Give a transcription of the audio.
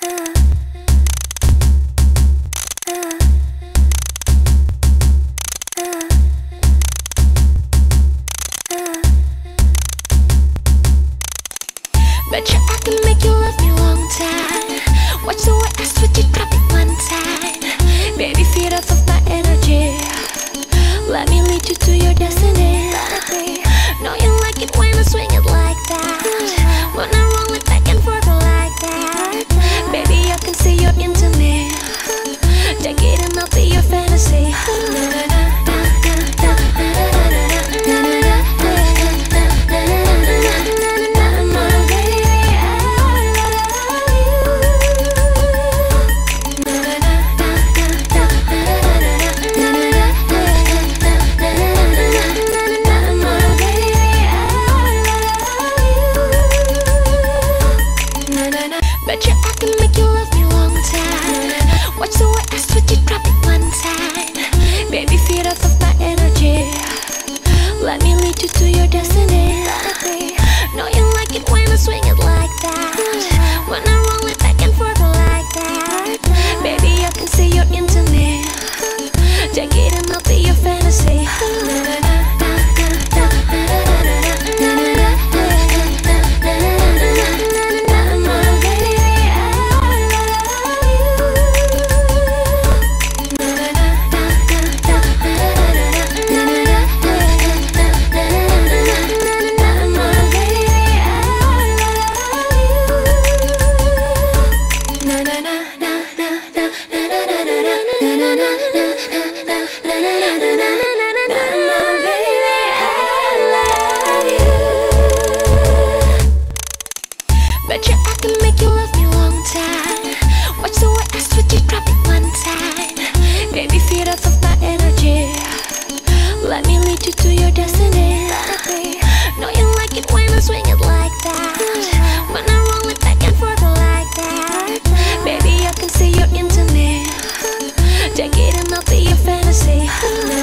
Bet you I can make you love me long time. Watch the way I one time. Baby, feed off of my energy. Let me lead you to your destiny. Bet Take and I'll be your fantasy. Know you like it when I swing it like that. When I roll it back and forth like that. Baby, I can see. Take it and I'll be your fantasy.